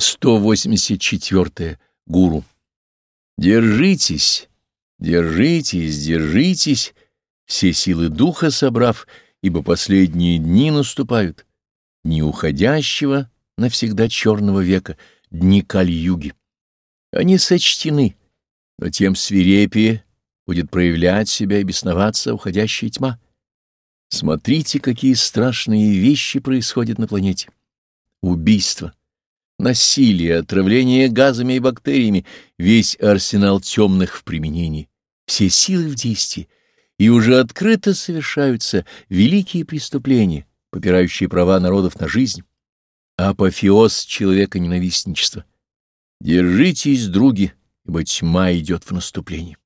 184. Гуру. Держитесь, держитесь, держитесь, все силы духа собрав, ибо последние дни наступают, дни уходящего навсегда черного века, дни Каль-юги. Они сочтены, но тем свирепее будет проявлять себя и бесноваться уходящая тьма. Смотрите, какие страшные вещи происходят на планете. Убийство насилие, отравление газами и бактериями, весь арсенал темных в применении, все силы в действии, и уже открыто совершаются великие преступления, попирающие права народов на жизнь, апофеоз человека ненавистничества. Держитесь, други, ибо тьма идет в наступление.